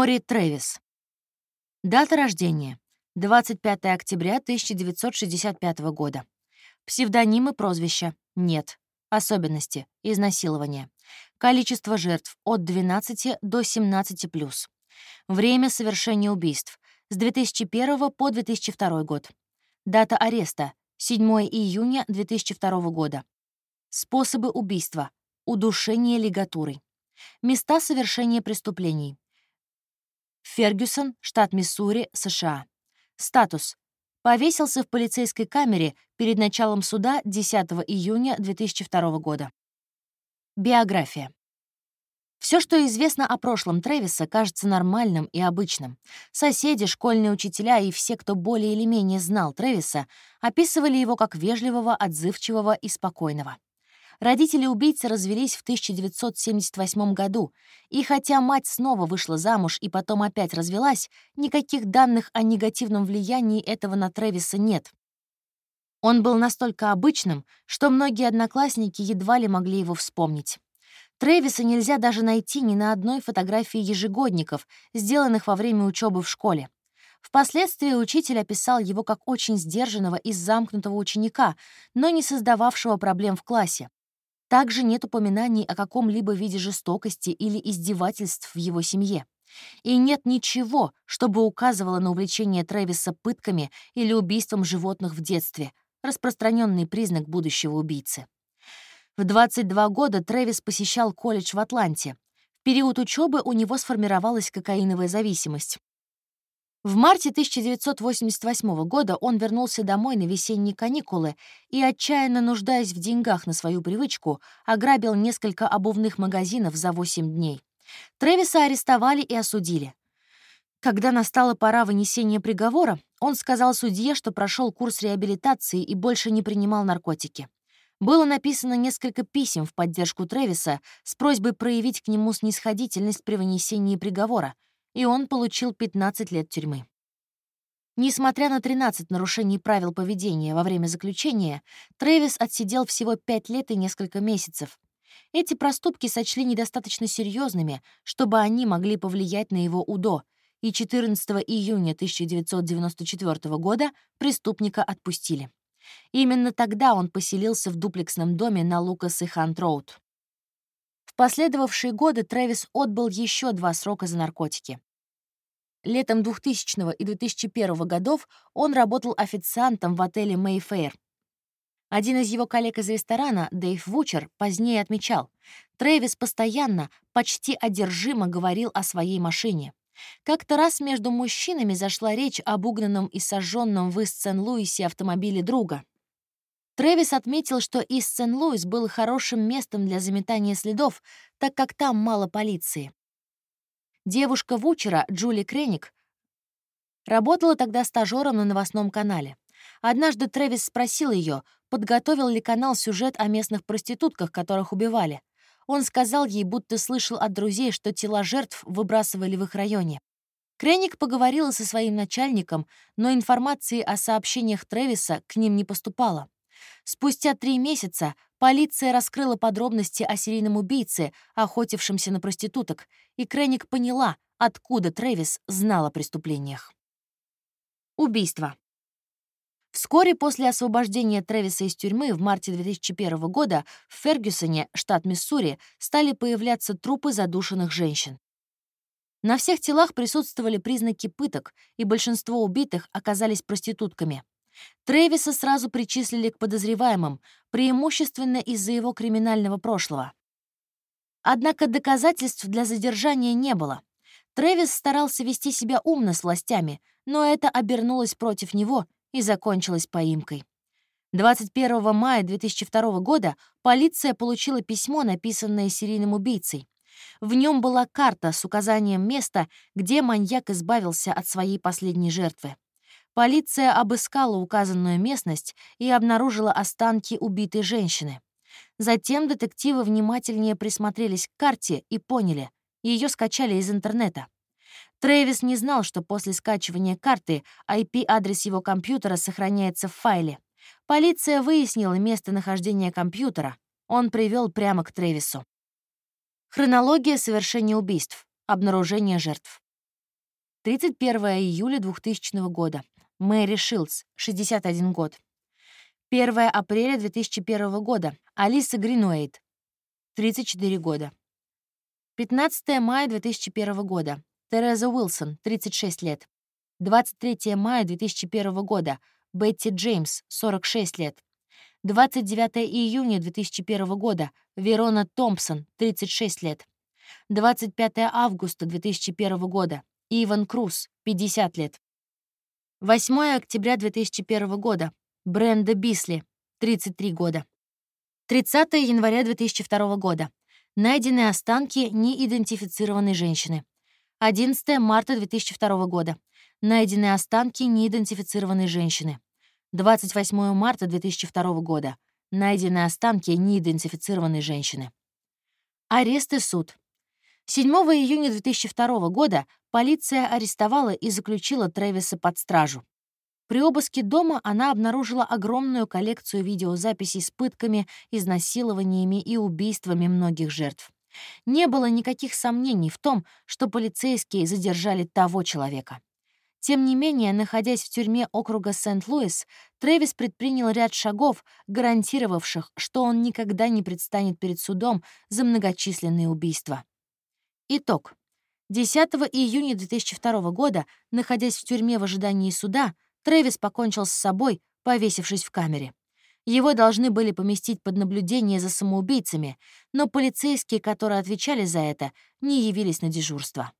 Мори Трэвис. Дата рождения. 25 октября 1965 года. Псевдонимы прозвища. Нет. Особенности. Изнасилование. Количество жертв от 12 до 17+. Время совершения убийств. С 2001 по 2002 год. Дата ареста. 7 июня 2002 года. Способы убийства. Удушение лигатурой. Места совершения преступлений. Фергюсон, штат Миссури, США. Статус. Повесился в полицейской камере перед началом суда 10 июня 2002 года. Биография. Все, что известно о прошлом Трэвиса, кажется нормальным и обычным. Соседи, школьные учителя и все, кто более или менее знал Трэвиса, описывали его как вежливого, отзывчивого и спокойного. Родители убийцы развелись в 1978 году, и хотя мать снова вышла замуж и потом опять развелась, никаких данных о негативном влиянии этого на Трэвиса нет. Он был настолько обычным, что многие одноклассники едва ли могли его вспомнить. Трэвиса нельзя даже найти ни на одной фотографии ежегодников, сделанных во время учебы в школе. Впоследствии учитель описал его как очень сдержанного и замкнутого ученика, но не создававшего проблем в классе. Также нет упоминаний о каком-либо виде жестокости или издевательств в его семье. И нет ничего, чтобы указывало на увлечение Трэвиса пытками или убийством животных в детстве, распространенный признак будущего убийцы. В 22 года Трэвис посещал колледж в Атланте. В период учебы у него сформировалась кокаиновая зависимость. В марте 1988 года он вернулся домой на весенние каникулы и, отчаянно нуждаясь в деньгах на свою привычку, ограбил несколько обувных магазинов за 8 дней. Трэвиса арестовали и осудили. Когда настала пора вынесения приговора, он сказал судье, что прошел курс реабилитации и больше не принимал наркотики. Было написано несколько писем в поддержку Трэвиса с просьбой проявить к нему снисходительность при вынесении приговора — и он получил 15 лет тюрьмы. Несмотря на 13 нарушений правил поведения во время заключения, Трэвис отсидел всего 5 лет и несколько месяцев. Эти проступки сочли недостаточно серьезными, чтобы они могли повлиять на его УДО, и 14 июня 1994 года преступника отпустили. Именно тогда он поселился в дуплексном доме на Лукас и Хант-Роуд. В последовавшие годы Трэвис отбыл еще два срока за наркотики. Летом 2000 и 2001 годов он работал официантом в отеле Mayfair. Один из его коллег из ресторана, Дэйв Вучер, позднее отмечал, Трэвис постоянно, почти одержимо говорил о своей машине. Как-то раз между мужчинами зашла речь об угнанном и сожженном в Ист-Сен-Луисе автомобиле друга. Трэвис отметил, что Ист-Сен-Луис был хорошим местом для заметания следов, так как там мало полиции. Девушка Вучера, Джули Креник, работала тогда стажером на новостном канале. Однажды Трэвис спросил ее, подготовил ли канал сюжет о местных проститутках, которых убивали. Он сказал ей, будто слышал от друзей, что тела жертв выбрасывали в их районе. Креник поговорила со своим начальником, но информации о сообщениях Трэвиса к ним не поступало. Спустя три месяца полиция раскрыла подробности о серийном убийце, охотившемся на проституток, и Креник поняла, откуда Трэвис знал о преступлениях. Убийство. Вскоре после освобождения Трэвиса из тюрьмы в марте 2001 года в Фергюсоне, штат Миссури, стали появляться трупы задушенных женщин. На всех телах присутствовали признаки пыток, и большинство убитых оказались проститутками. Трэвиса сразу причислили к подозреваемым, преимущественно из-за его криминального прошлого. Однако доказательств для задержания не было. Трэвис старался вести себя умно с властями, но это обернулось против него и закончилось поимкой. 21 мая 2002 года полиция получила письмо, написанное серийным убийцей. В нем была карта с указанием места, где маньяк избавился от своей последней жертвы. Полиция обыскала указанную местность и обнаружила останки убитой женщины. Затем детективы внимательнее присмотрелись к карте и поняли, ее скачали из интернета. Трэвис не знал, что после скачивания карты IP-адрес его компьютера сохраняется в файле. Полиция выяснила местонахождение компьютера. Он привел прямо к Трэвису. Хронология совершения убийств. Обнаружение жертв. 31 июля 2000 года. Мэри Шилдс, 61 год. 1 апреля 2001 года. Алиса Гринуэйт, 34 года. 15 мая 2001 года. Тереза Уилсон, 36 лет. 23 мая 2001 года. Бетти Джеймс, 46 лет. 29 июня 2001 года. Верона Томпсон, 36 лет. 25 августа 2001 года. Иван Круз, 50 лет. 8 октября 2001 года. Бренда Бисли, 33 года. 30 января 2002 года. Найдены останки неидентифицированной женщины. 11 марта 2002 года. Найдены останки неидентифицированной женщины. 28 марта 2002 года. Найдены останки неидентифицированной женщины. Арест и суд. 7 июня 2002 года полиция арестовала и заключила Трэвиса под стражу. При обыске дома она обнаружила огромную коллекцию видеозаписей с пытками, изнасилованиями и убийствами многих жертв. Не было никаких сомнений в том, что полицейские задержали того человека. Тем не менее, находясь в тюрьме округа Сент-Луис, Трэвис предпринял ряд шагов, гарантировавших, что он никогда не предстанет перед судом за многочисленные убийства. Итог. 10 июня 2002 года, находясь в тюрьме в ожидании суда, Трэвис покончил с собой, повесившись в камере. Его должны были поместить под наблюдение за самоубийцами, но полицейские, которые отвечали за это, не явились на дежурство.